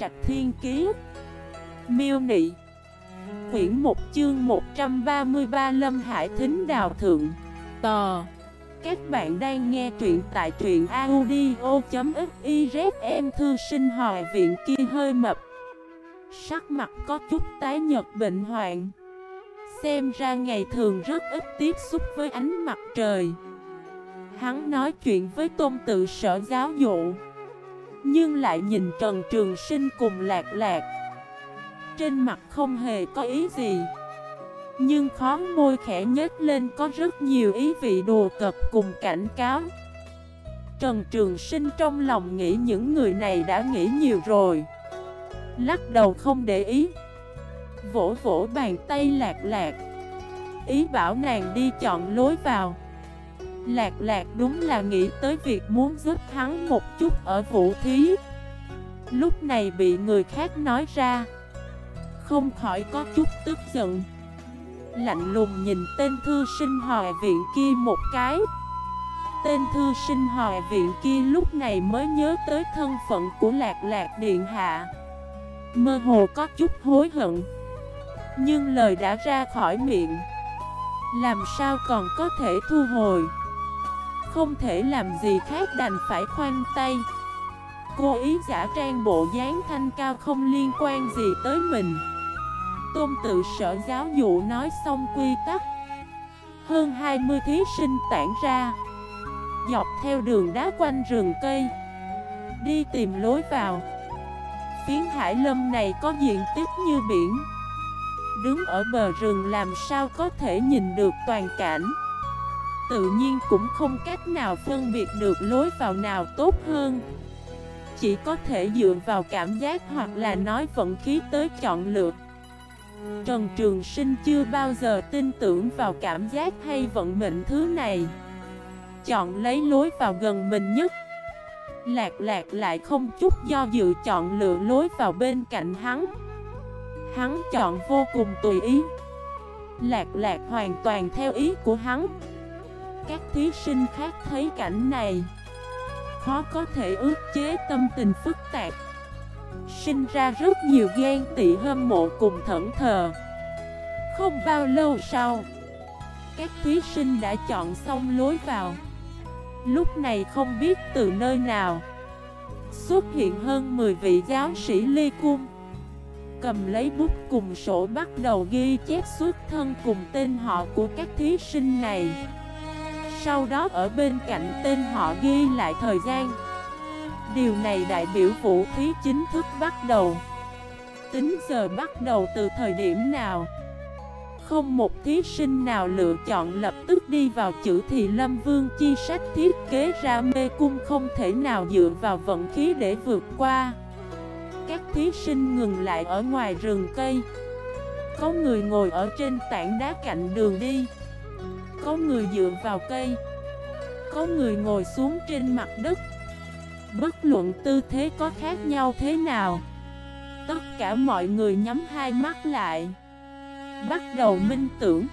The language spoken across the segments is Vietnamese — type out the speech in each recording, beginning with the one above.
Trạch Thiên Kiế Miêu Nị. Quyển 1 chương 133 Lâm Hải Thính Đào Thượng. Tò. Các bạn đang nghe truyện tại truyện audio.xyz Em thư sinh Hòi viện kia hơi mập. Sắc mặt có chút tái nhật bệnh hoạn. Xem ra ngày thường rất ít tiếp xúc với ánh mặt trời. Hắn nói chuyện với tôn tự sở giáo dụ. Nhưng lại nhìn Trần Trường Sinh cùng lạc lạc. Trên mặt không hề có ý gì. Nhưng khó môi khẽ nhếch lên có rất nhiều ý vị đùa cập cùng cảnh cáo. Trần Trường Sinh trong lòng nghĩ những người này đã nghĩ nhiều rồi. Lắc đầu không để ý. Vỗ vỗ bàn tay lạc lạc. Ý bảo nàng đi chọn lối vào. Lạc lạc đúng là nghĩ tới việc muốn giúp hắn một chút ở vũ thí Lúc này bị người khác nói ra. Không khỏi có chút tức giận. Lạnh lùng nhìn tên thư sinh hòa viện kia một cái. Tên thư sinh hòa viện kia lúc này mới nhớ tới thân phận của lạc lạc điện hạ. Mơ hồ có chút hối hận. Nhưng lời đã ra khỏi miệng. Làm sao còn có thể thu hồi? Không thể làm gì khác đành phải khoanh tay. Cô ý giả trang bộ dáng thanh cao không liên quan gì tới mình. Tôn tự sở giáo dụ nói xong quy tắc. Hơn 20 thí sinh tản ra. Dọc theo đường đá quanh rừng cây. Đi tìm lối vào. Phiến hải lâm này có diện tích như biển. Đứng ở bờ rừng làm sao có thể nhìn được toàn cảnh? Tự nhiên cũng không cách nào phân biệt được lối vào nào tốt hơn. Chỉ có thể dựa vào cảm giác hoặc là nói vận khí tới chọn lựa. Trần Trường Sinh chưa bao giờ tin tưởng vào cảm giác hay vận mệnh thứ này. Chọn lấy lối vào gần mình nhất. Lạc lạc lại không chút do dự chọn lựa lối vào bên cạnh hắn. Hắn chọn vô cùng tùy ý. Lạc lạc hoàn toàn theo ý của hắn. Các thí sinh khác thấy cảnh này. Khó có thể ước chế tâm tình phức tạp. Sinh ra rất nhiều ghen tị hâm mộ cùng thẫn thờ. Không bao lâu sau, Các thí sinh đã chọn xong lối vào. Lúc này không biết từ nơi nào, Xuất hiện hơn 10 vị giáo sĩ ly cung. Cầm lấy bút cùng sổ bắt đầu ghi chép xuất thân cùng tên họ của các thí sinh này. Sau đó ở bên cạnh tên họ ghi lại thời gian Điều này đại biểu vũ thí chính thức bắt đầu Tính giờ bắt đầu từ thời điểm nào không một thí sinh nào lựa chọn lập tức đi vào chữ thì Lâm Vương chi sách thiết kế ra mê cung không thể nào dựa vào vận khí để vượt qua. Các thí sinh ngừng lại ở ngoài rừng cây. Có người ngồi ở trên tảng đá cạnh đường đi. Có người dựa vào cây. Có người ngồi xuống trên mặt đất. Bất luận tư thế có khác nhau thế nào. Tất cả mọi người nhắm hai mắt lại. Bắt đầu minh tưởng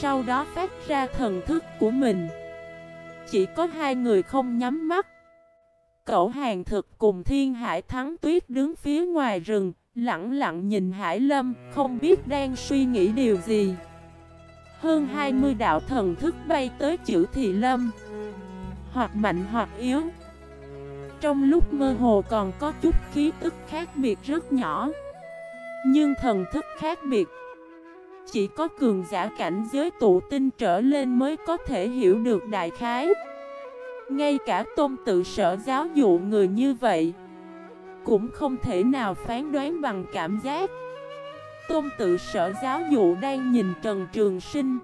Sau đó phát ra thần thức của mình Chỉ có hai người không nhắm mắt Cậu hàng thực cùng thiên hải thắng tuyết đứng phía ngoài rừng, Lặng lặng nhìn hải lâm, Không biết đang suy nghĩ điều gì hơn 20 đạo thần thức bay tới chữ thị lâm. Hoặc mạnh hoặc yếu. Trong lúc mơ hồ còn có chút khí tức khác biệt rất nhỏ. Nhưng thần thức khác biệt. Chỉ có cường giả cảnh giới tụ tinh trở lên mới có thể hiểu được đại khái. Ngay cả tôn tự sở giáo dụ người như vậy, Cũng không thể nào phán đoán bằng cảm giác. Tôn tự sở giáo dụ đang nhìn Trần Trường Sinh.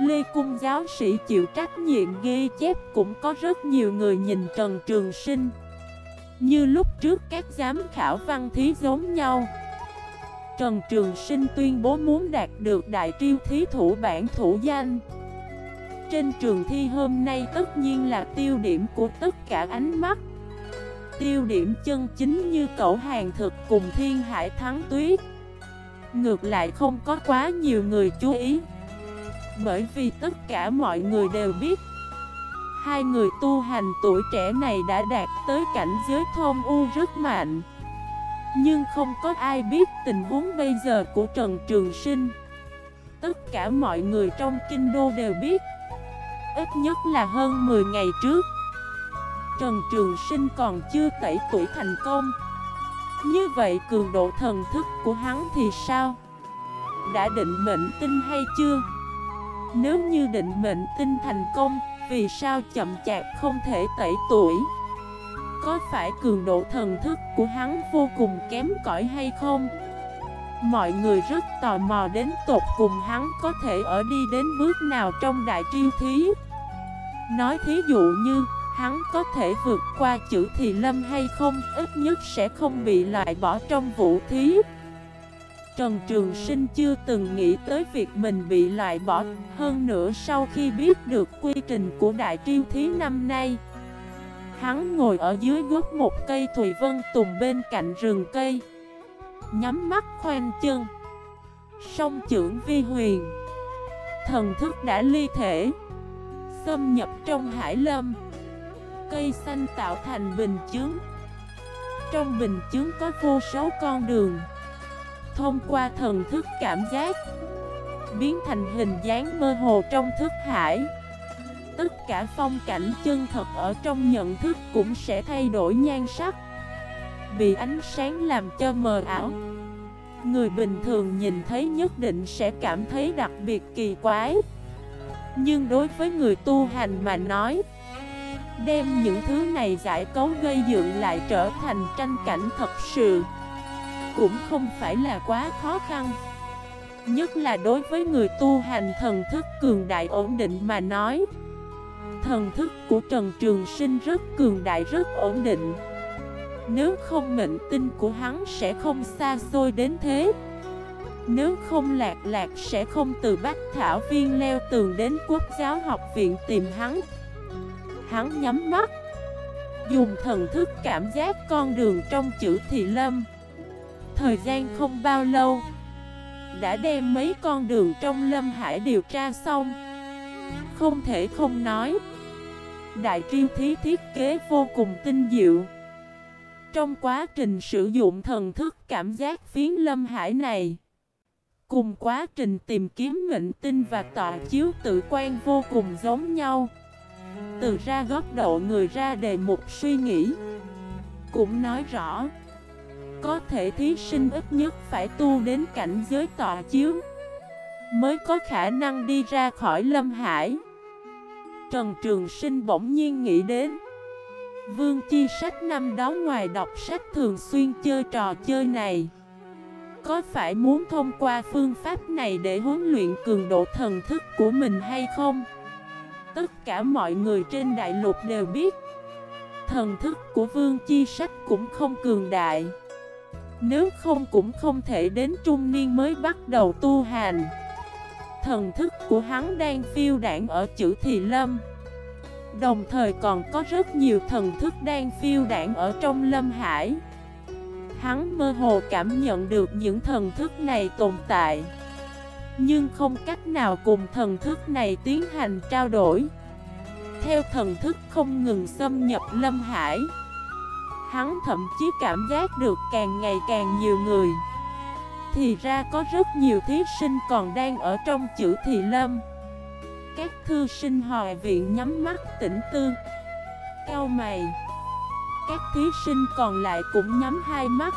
Lê Cung giáo sĩ chịu trách nhiệm ghi chép cũng có rất nhiều người nhìn Trần Trường Sinh. Như lúc trước các giám khảo văn thí giống nhau. Trần Trường Sinh tuyên bố muốn đạt được đại triêu thí thủ bản thủ danh. Trên trường thi hôm nay tất nhiên là tiêu điểm của tất cả ánh mắt. Tiêu điểm chân chính như cậu hàng thực cùng thiên hải thắng tuyết. Ngược lại không có quá nhiều người chú ý. Bởi vì tất cả mọi người đều biết, Hai người tu hành tuổi trẻ này đã đạt tới cảnh giới thôn u rất mạnh. Nhưng không có ai biết tình huống bây giờ của Trần Trường Sinh. Tất cả mọi người trong kinh đô đều biết, Ít nhất là hơn 10 ngày trước, Trần Trường Sinh còn chưa tẩy tuổi thành công. Như vậy cường độ thần thức của hắn thì sao? Đã định mệnh tinh hay chưa? Nếu như định mệnh tinh thành công, Vì sao chậm chạp không thể tẩy tuổi? Có phải cường độ thần thức của hắn vô cùng kém cỏi hay không? Mọi người rất tò mò đến tột cùng hắn có thể ở đi đến bước nào trong đại triêu thí Nói thí dụ như hắn có thể vượt qua chữ thì lâm hay không, Ít nhất sẽ không bị loại bỏ trong vũ thí. Trần Trường Sinh chưa từng nghĩ tới việc mình bị loại bỏ. Hơn nữa sau khi biết được quy trình của đại triêu thí năm nay, Hắn ngồi ở dưới gốc một cây thùy vân tùng bên cạnh rừng cây, Nhắm mắt khoanh chân. Song trưởng vi huyền, Thần thức đã ly thể, Xâm nhập trong hải lâm. Cây xanh tạo thành bình chướng. Trong bình chướng có vô số con đường. Thông qua thần thức cảm giác, Biến thành hình dáng mơ hồ trong thức hải. Tất cả phong cảnh chân thật ở trong nhận thức cũng sẽ thay đổi nhan sắc. Bị ánh sáng làm cho mờ ảo, Người bình thường nhìn thấy nhất định sẽ cảm thấy đặc biệt kỳ quái. Nhưng đối với người tu hành mà nói Đem những thứ này giải cấu gây dựng lại trở thành tranh cảnh thật sự. Cũng không phải là quá khó khăn. Nhất là đối với người tu hành thần thức cường đại ổn định mà nói. Thần thức của Trần Trường Sinh rất cường đại, rất ổn định. Nếu không mệnh tinh của hắn sẽ không xa xôi đến thế. Nếu không lạc lạc sẽ không từ Bách Thảo Viên leo tường đến Quốc giáo học viện tìm hắn. Hắn nhắm mắt. Dùng thần thức cảm giác con đường trong chữ thị lâm. Thời gian không bao lâu, Đã đem mấy con đường trong lâm hải điều tra xong. Không thể không nói, Đại triêu thí thiết kế vô cùng tinh diệu. Trong quá trình sử dụng thần thức cảm giác phiến lâm hải này, Cùng quá trình tìm kiếm mệnh tinh và tọa chiếu tự quan vô cùng giống nhau. Từ ra góc độ người ra đề mục suy nghĩ Cũng nói rõ, Có thể thí sinh ít nhất phải tu đến cảnh giới tọa chiếu Mới có khả năng đi ra khỏi lâm hải Trần Trường Sinh bỗng nhiên nghĩ đến, Vương Chi Sách năm đó ngoài đọc sách thường xuyên chơi trò chơi này, Có phải muốn thông qua phương pháp này để huấn luyện cường độ thần thức của mình hay không? Tất cả mọi người trên đại lục đều biết. Thần thức của Vương Chi Sách cũng không cường đại. Nếu không cũng không thể đến trung niên mới bắt đầu tu hành. Thần thức của hắn đang phiêu đảng ở chữ Thị Lâm. Đồng thời còn có rất nhiều thần thức đang phiêu đảng ở trong lâm hải. Hắn mơ hồ cảm nhận được những thần thức này tồn tại. Nhưng không cách nào cùng thần thức này tiến hành trao đổi. Theo thần thức không ngừng xâm nhập lâm hải, Hắn thậm chí cảm giác được càng ngày càng nhiều người. Thì ra có rất nhiều thí sinh còn đang ở trong chữ thị lâm. Các thư sinh hòa viện nhắm mắt tỉnh tư Cao mày. Các thí sinh còn lại cũng nhắm hai mắt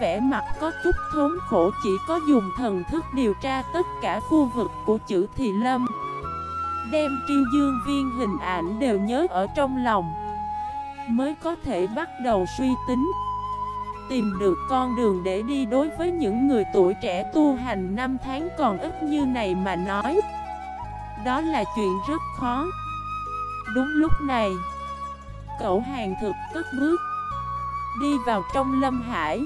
vẻ mặt có chút thốn khổ, chỉ có dùng thần thức điều tra tất cả khu vực của chữ thị lâm Đem triêu dương viên hình ảnh đều nhớ ở trong lòng, Mới có thể bắt đầu suy tính, tìm được con đường để đi đối với những người tuổi trẻ tu hành năm tháng còn ít như này mà nói. Đó là chuyện rất khó. Đúng lúc này, Cậu hàng thực cất bước Đi vào trong lâm hải.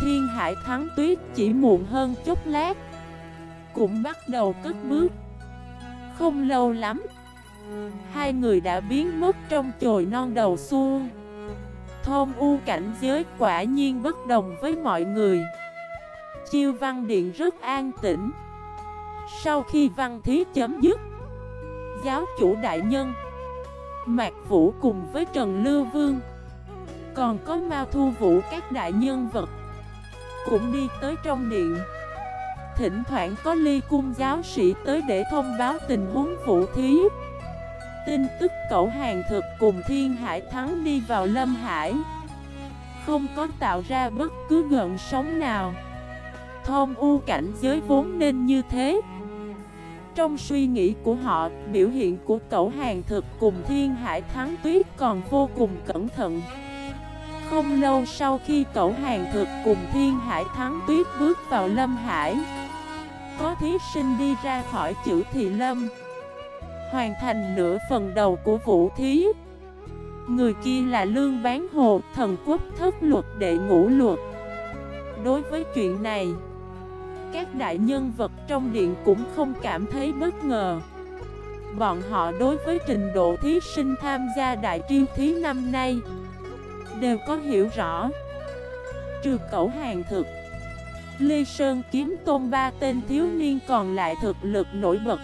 Thiên hải thắng tuyết chỉ muộn hơn chút lát. Cũng bắt đầu cất bước. Không lâu lắm, Hai người đã biến mất trong chồi non đầu xuông Thôn u cảnh giới quả nhiên bất đồng với mọi người. Chiêu văn điện rất an tĩnh. Sau khi văn thí chấm dứt, Giáo chủ đại nhân, Mạc Vũ cùng với Trần Lưu Vương, Còn có Mao Thu Vũ các đại nhân vật cũng đi tới trong điện. Thỉnh thoảng có ly cung giáo sĩ tới để thông báo tình huống vũ thí. Tin tức cậu hàng thực cùng thiên hải thắng đi vào lâm hải. Không có tạo ra bất cứ gợn sóng nào. Thông u cảnh giới vốn nên như thế. Trong suy nghĩ của họ, biểu hiện của cậu hàng thực cùng thiên hải thắng tuyết còn vô cùng cẩn thận. Không lâu sau khi cậu hàng thực cùng thiên hải thắng tuyết bước vào lâm hải Có thí sinh đi ra khỏi chữ thị lâm Hoàn thành nửa phần đầu của vũ thí. Người kia là Lương Bán Hồ, thần quốc thất luật đệ ngũ luật. Đối với chuyện này Các đại nhân vật trong điện cũng không cảm thấy bất ngờ. Bọn họ đối với trình độ thí sinh tham gia đại triêu thí năm nay Đều có hiểu rõ. Trừ cẩu hàng thực, Lê Sơn kiếm tôn ba tên thiếu niên còn lại thực lực nổi bật.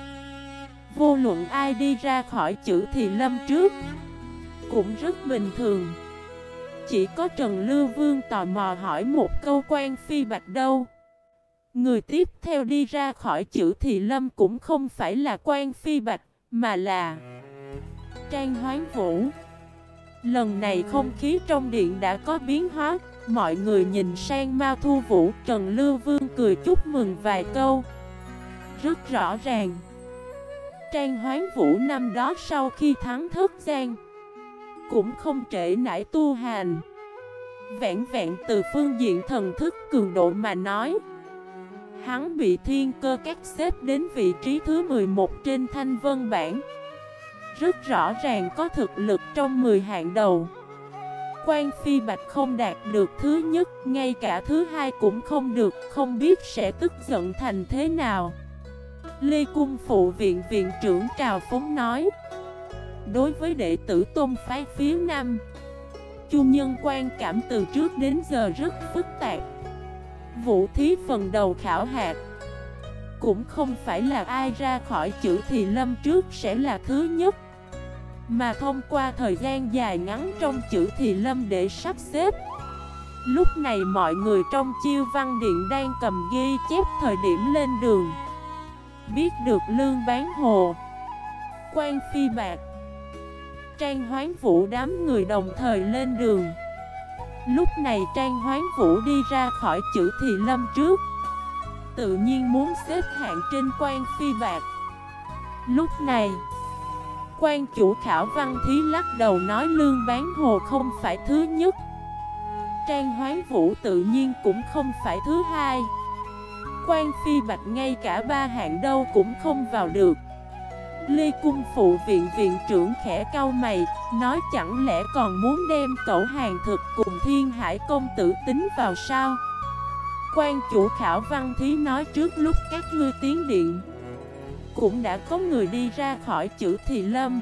Vô luận ai đi ra khỏi chữ thì lâm trước Cũng rất bình thường. Chỉ có Trần Lưu Vương tò mò hỏi một câu quan phi bạch đâu. Người tiếp theo đi ra khỏi chữ thì lâm cũng không phải là quan phi bạch, Mà là Trang Hoán Vũ. Lần này không khí trong điện đã có biến hóa. Mọi người nhìn sang Mao Thu Vũ, Trần Lưu Vương cười chúc mừng vài câu. Rất rõ ràng. Trang Hoán Vũ năm đó sau khi thắng thất gian Cũng không trễ nải tu hành. Vẹn vẹn từ phương diện thần thức cường độ mà nói, Hắn bị thiên cơ các xếp đến vị trí thứ 11 trên thanh vân bản rất rõ ràng có thực lực trong 10 hạng đầu. Quan Phi Bạch không đạt được thứ nhất, Ngay cả thứ hai cũng không được, Không biết sẽ tức giận thành thế nào. Lê Cung Phụ Viện Viện trưởng Trào Phóng nói, Đối với đệ tử tôn phái phía Nam, Chu nhân quan cảm từ trước đến giờ rất phức tạp. Vũ thí phần đầu khảo hạt Cũng không phải là ai ra khỏi chữ thì lâm trước sẽ là thứ nhất. Mà thông qua thời gian dài ngắn trong chữ thì lâm để sắp xếp. Lúc này mọi người trong chiêu văn điện đang cầm ghi chép thời điểm lên đường. Biết được lương bán hồ. Quan phi bạc. Trang hoán vũ đám người đồng thời lên đường. Lúc này Trang hoán vũ đi ra khỏi chữ thị lâm trước. Tự nhiên muốn xếp hạng trên quan phi bạc. Lúc này Quan chủ khảo văn thí lắc đầu nói lương bán hồ không phải thứ nhất. Trang hoán vũ tự nhiên cũng không phải thứ hai. Quan phi bạch ngay cả ba hạng đâu cũng không vào được. Lê Cung Phụ Viện Viện trưởng khẽ cao mày, Nói chẳng lẽ còn muốn đem cậu hàng thực cùng thiên hải công tử tính vào sao? Quan chủ khảo văn thí nói trước lúc các ngươi tiến điện cũng đã có người đi ra khỏi chữ thị lâm.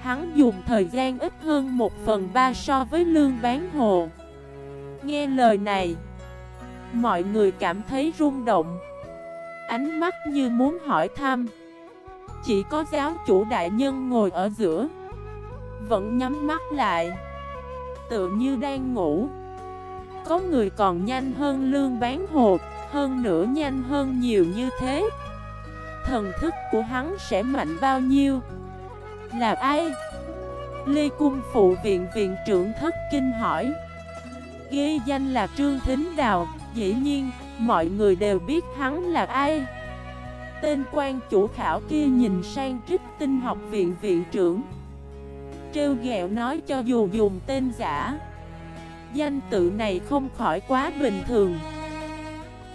Hắn dùng thời gian ít hơn một phần ba so với lương bán hồ. Nghe lời này, Mọi người cảm thấy rung động. Ánh mắt như muốn hỏi thăm. Chỉ có giáo chủ đại nhân ngồi ở giữa. Vẫn nhắm mắt lại. Tự như đang ngủ. Có người còn nhanh hơn lương bán hột Hơn nữa nhanh hơn nhiều như thế. Thần thức của hắn sẽ mạnh bao nhiêu? Là ai? Lê Cung Phụ Viện Viện trưởng Thất Kinh hỏi. Ghi danh là Trương Thính Đào Dĩ nhiên, mọi người đều biết hắn là ai. Tên quan chủ khảo kia nhìn sang trích tinh học viện viện trưởng. Trêu ghẹo nói cho dù dùng tên giả. Danh tự này không khỏi quá bình thường.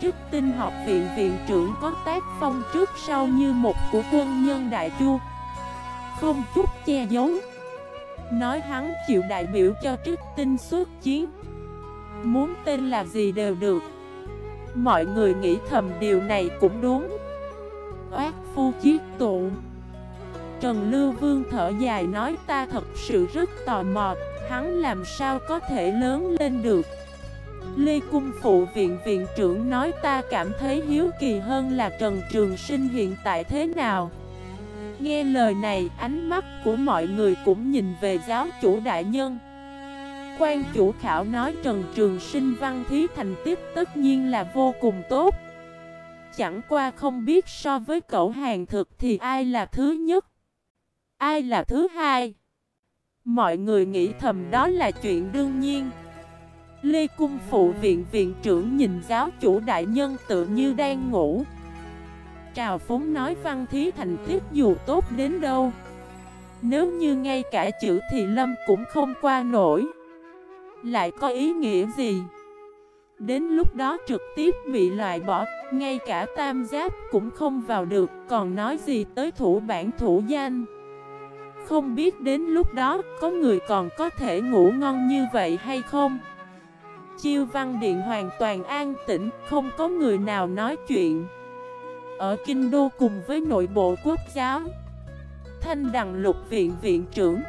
Trích tinh học viện viện trưởng có tác phong trước sau như một của quân nhân đại chu. Không chút che giấu. Nói hắn chịu đại biểu cho trích tinh xuất chiến. Muốn tên là gì đều được. Mọi người nghĩ thầm điều này cũng đúng. Oát phu chiết tụ Trần Lưu Vương thở dài nói ta thật sự rất tò mò, Hắn làm sao có thể lớn lên được? Lê Cung Phụ Viện Viện trưởng nói ta cảm thấy hiếu kỳ hơn là Trần Trường Sinh hiện tại thế nào. Nghe lời này, ánh mắt của mọi người cũng nhìn về giáo chủ đại nhân. Quan chủ khảo nói Trần Trường Sinh văn thí thành tiếp tất nhiên là vô cùng tốt. Chẳng qua không biết so với cậu hàng thực thì ai là thứ nhất? Ai là thứ hai? Mọi người nghĩ thầm đó là chuyện đương nhiên. Lê Cung Phụ Viện Viện trưởng nhìn giáo chủ đại nhân tự như đang ngủ. Trào Phúng nói văn thí thành tiếp dù tốt đến đâu. Nếu như ngay cả chữ thì lâm cũng không qua nổi. Lại có ý nghĩa gì? Đến lúc đó trực tiếp bị loại bỏ, Ngay cả tam giáp cũng không vào được, Còn nói gì tới thủ bản thủ danh? Không biết đến lúc đó có người còn có thể ngủ ngon như vậy hay không? Chiêu văn điện hoàn toàn an tĩnh, Không có người nào nói chuyện. Ở Kinh Đô cùng với nội bộ quốc giáo, Thanh đằng lục viện viện trưởng,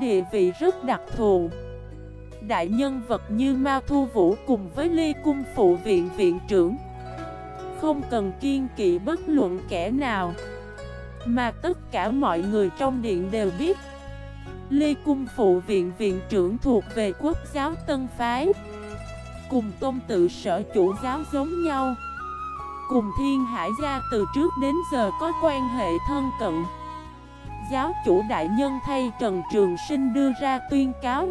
Địa vị rất đặc thù. Đại nhân vật như Mao Thu Vũ cùng với Ly Cung Phụ viện viện trưởng, Không cần kiên kỵ bất luận kẻ nào, Mà tất cả mọi người trong điện đều biết. Lê Cung Phụ Viện Viện trưởng thuộc về quốc giáo Tân Phái. Cùng tôn tự sở chủ giáo giống nhau. Cùng Thiên Hải Gia từ trước đến giờ có quan hệ thân cận. Giáo chủ đại nhân thay Trần Trường Sinh đưa ra tuyên cáo.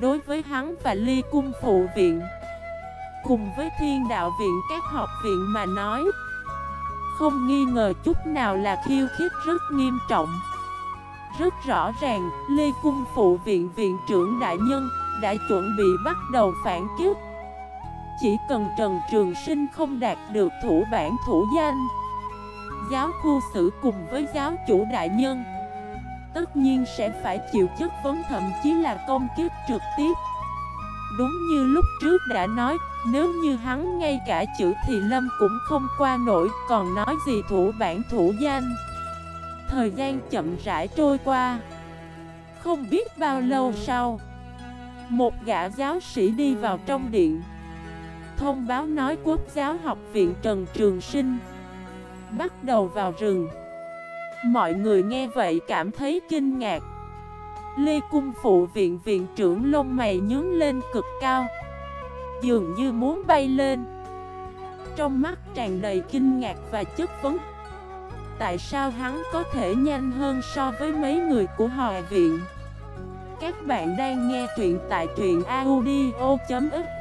Đối với hắn và Ly Cung Phụ Viện, Cùng với Thiên Đạo Viện các học viện mà nói, Không nghi ngờ chút nào là khiêu khích rất nghiêm trọng. Rất rõ ràng, Lê Cung Phụ Viện Viện trưởng Đại Nhân đã chuẩn bị bắt đầu phản kiếp Chỉ cần Trần Trường Sinh không đạt được thủ bản thủ danh Giáo khu xử cùng với giáo chủ đại nhân Tất nhiên sẽ phải chịu chất vấn thậm chí là công kiếp trực tiếp. Đúng như lúc trước đã nói Nếu như hắn ngay cả chữ thì lâm cũng không qua nổi Còn nói gì thủ bản thủ danh. Thời gian chậm rãi trôi qua. Không biết bao lâu sau, một gã giáo sĩ đi vào trong điện. Thông báo nói quốc giáo học viện Trần Trường Sinh Bắt đầu vào rừng. Mọi người nghe vậy cảm thấy kinh ngạc. Lê Cung Phụ viện viện trưởng lông mày nhướng lên cực cao, Dường như muốn bay lên. Trong mắt tràn đầy kinh ngạc và chất vấn. Tại sao hắn có thể nhanh hơn so với mấy người của hòa viện? Các bạn đang nghe truyện tại truyện audio.fif